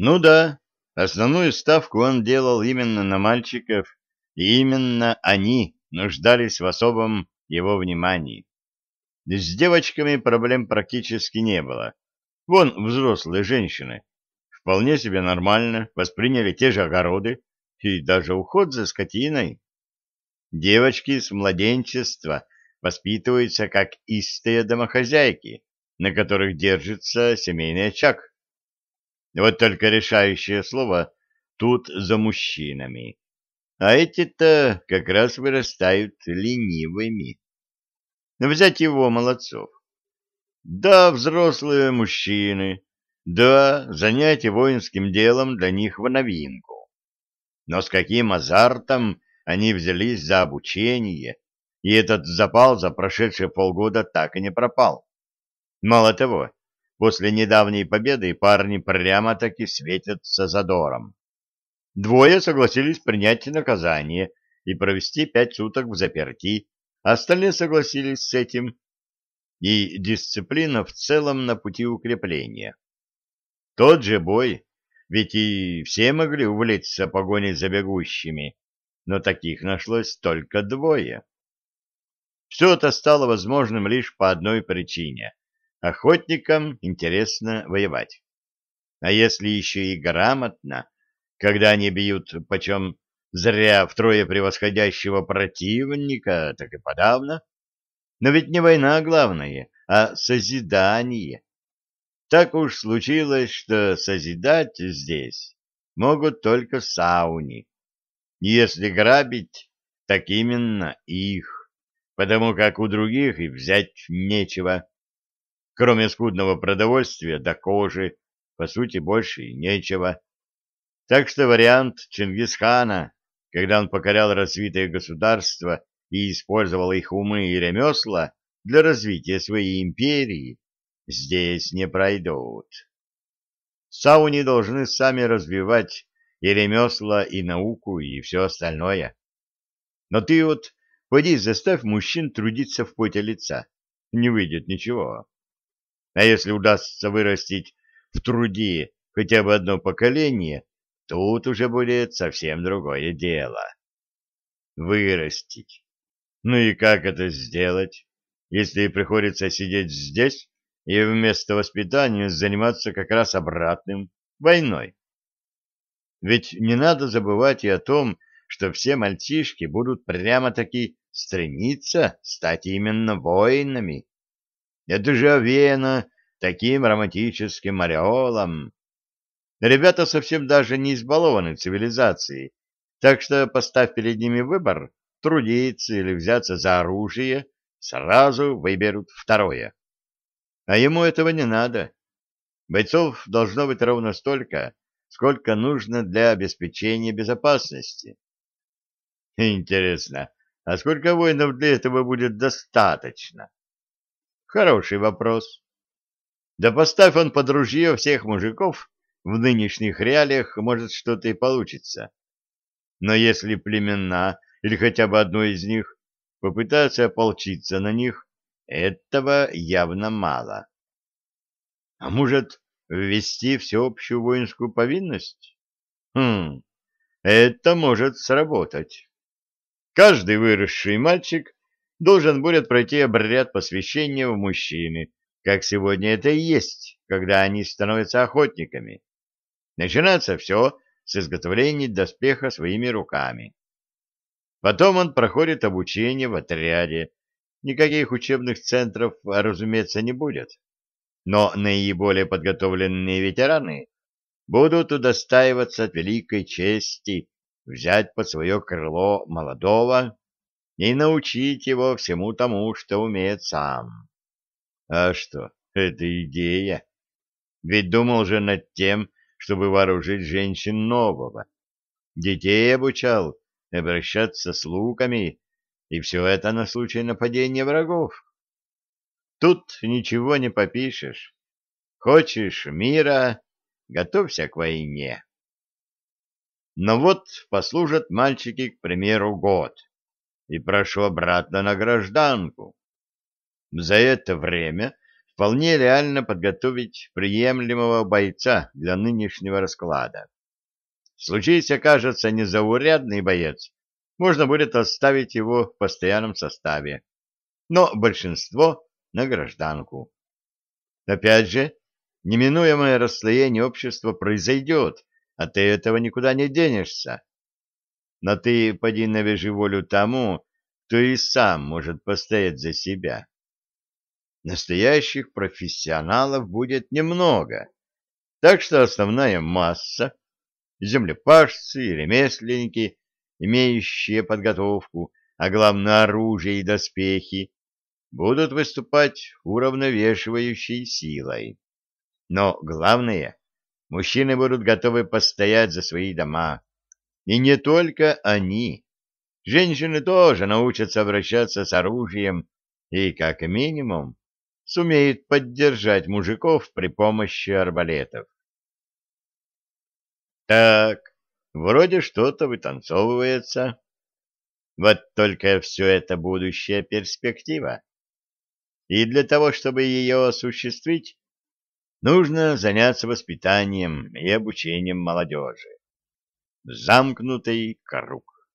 Ну да, основную ставку он делал именно на мальчиков, и именно они нуждались в особом его внимании. С девочками проблем практически не было. Вон взрослые женщины вполне себе нормально восприняли те же огороды и даже уход за скотиной. Девочки с младенчества воспитываются как истые домохозяйки, на которых держится семейный очаг. Вот только решающее слово тут за мужчинами. А эти-то как раз вырастают ленивыми. Взять его, молодцов. Да, взрослые мужчины, да, занятие воинским делом для них в новинку. Но с каким азартом они взялись за обучение, и этот запал за прошедшие полгода так и не пропал. Мало того, после недавней победы парни прямо-таки светятся задором. Двое согласились принять наказание и провести пять суток в заперти, Остальные согласились с этим. И дисциплина в целом на пути укрепления. Тот же бой, ведь и все могли увлечься погоней за бегущими, но таких нашлось только двое. Все это стало возможным лишь по одной причине. Охотникам интересно воевать. А если еще и грамотно, когда они бьют почем Зря втрое превосходящего противника, так и подавно. Но ведь не война главное, а созидание. Так уж случилось, что созидать здесь могут только сауни. Если грабить, так именно их, потому как у других и взять нечего. Кроме скудного продовольствия до кожи, по сути, больше и нечего. Так что вариант Чингисхана когда он покорял развитые государства и использовал их умы и ремесла для развития своей империи, здесь не пройдут. Сауни должны сами развивать и ремесла, и науку, и все остальное. Но ты вот поди заставь мужчин трудиться в поте лица, не выйдет ничего. А если удастся вырастить в труде хотя бы одно поколение, Тут уже будет совсем другое дело. Вырастить. Ну и как это сделать, если приходится сидеть здесь и вместо воспитания заниматься как раз обратным, войной? Ведь не надо забывать и о том, что все мальчишки будут прямо-таки стремиться стать именно воинами. Это же овеяно таким романтическим ореолом, Ребята совсем даже не избалованы цивилизацией, так что, поставь перед ними выбор, трудиться или взяться за оружие, сразу выберут второе. А ему этого не надо. Бойцов должно быть ровно столько, сколько нужно для обеспечения безопасности. Интересно, а сколько воинов для этого будет достаточно? Хороший вопрос. Да поставь он под ружье всех мужиков, в нынешних реалиях, может, что-то и получится. Но если племена, или хотя бы одно из них, попытаются ополчиться на них, этого явно мало. А может, ввести всеобщую воинскую повинность? Хм, это может сработать. Каждый выросший мальчик должен будет пройти обряд посвящения в мужчины, как сегодня это и есть, когда они становятся охотниками. Начинается все с изготовления доспеха своими руками. Потом он проходит обучение в отряде. Никаких учебных центров, разумеется, не будет. Но наиболее подготовленные ветераны будут удостаиваться от великой чести взять под свое крыло молодого и научить его всему тому, что умеет сам. А что, это идея. Ведь думал же над тем, чтобы вооружить женщин нового. Детей обучал обращаться с луками, и все это на случай нападения врагов. Тут ничего не попишешь. Хочешь мира, готовься к войне. Но вот послужат мальчики, к примеру, год, и прошу обратно на гражданку. За это время вполне реально подготовить приемлемого бойца для нынешнего расклада. Случись окажется незаурядный боец, можно будет оставить его в постоянном составе, но большинство на гражданку. Опять же, неминуемое расслоение общества произойдет, а ты этого никуда не денешься. Но ты поди навяжи волю тому, кто и сам может постоять за себя. Настоящих профессионалов будет немного, так что основная масса — землепашцы и ремесленники, имеющие подготовку, а главное оружие и доспехи, будут выступать уравновешивающей силой. Но главное, мужчины будут готовы постоять за свои дома. И не только они. Женщины тоже научатся обращаться с оружием и, как минимум, сумеют поддержать мужиков при помощи арбалетов. Так, вроде что-то вытанцовывается. Вот только все это будущая перспектива. И для того, чтобы ее осуществить, нужно заняться воспитанием и обучением молодежи. Замкнутый круг.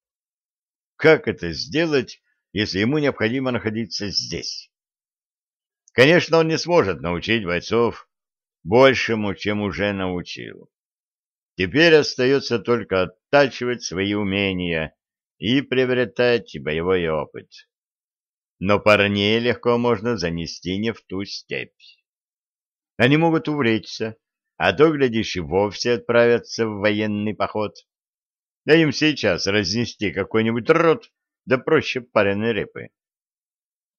Как это сделать, если ему необходимо находиться здесь? Конечно, он не сможет научить бойцов большему, чем уже научил. Теперь остается только оттачивать свои умения и приобретать боевой опыт но парней легко можно занести не в ту степь. Они могут увлечься, а то, глядишь, и вовсе отправятся в военный поход. Да им сейчас разнести какой-нибудь рот, да проще пареной репы.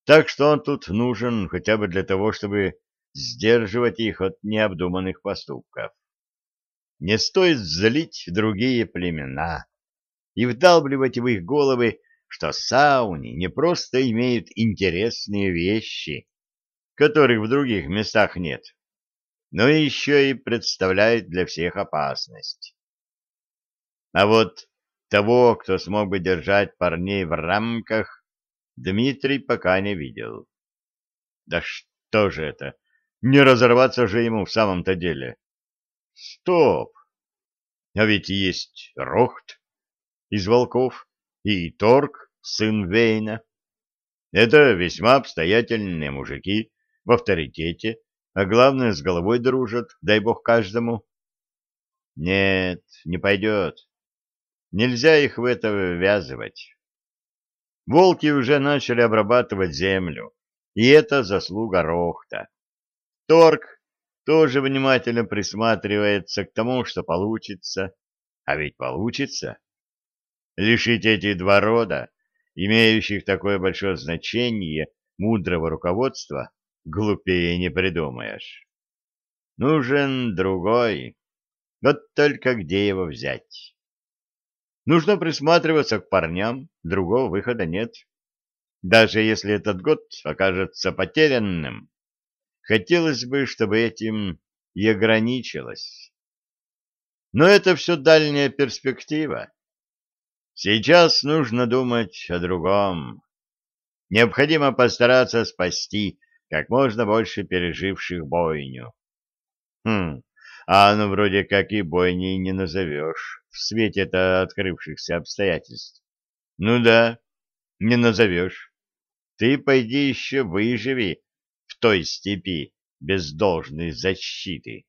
Так что он тут нужен хотя бы для того, чтобы сдерживать их от необдуманных поступков. Не стоит злить другие племена и вдалбливать в их головы что сауни не просто имеют интересные вещи, которых в других местах нет, но еще и представляют для всех опасность. А вот того, кто смог бы держать парней в рамках, Дмитрий пока не видел. Да что же это? Не разорваться же ему в самом-то деле. Стоп! А ведь есть Рохт из волков и Торг сын Вейна. Это весьма обстоятельные мужики в авторитете, а главное, с головой дружат, дай бог каждому. Нет, не пойдет. Нельзя их в это ввязывать. Волки уже начали обрабатывать землю, и это заслуга Рохта. Торг тоже внимательно присматривается к тому, что получится. А ведь получится. Лишить эти два рода имеющих такое большое значение мудрого руководства, глупее не придумаешь. Нужен другой. Вот только где его взять? Нужно присматриваться к парням, другого выхода нет. Даже если этот год окажется потерянным, хотелось бы, чтобы этим и ограничилось. Но это все дальняя перспектива. Сейчас нужно думать о другом. Необходимо постараться спасти как можно больше переживших бойню. Хм, а ну вроде как и бойней не назовешь в свете-то открывшихся обстоятельств. Ну да, не назовешь. Ты пойди еще выживи в той степи без должной защиты.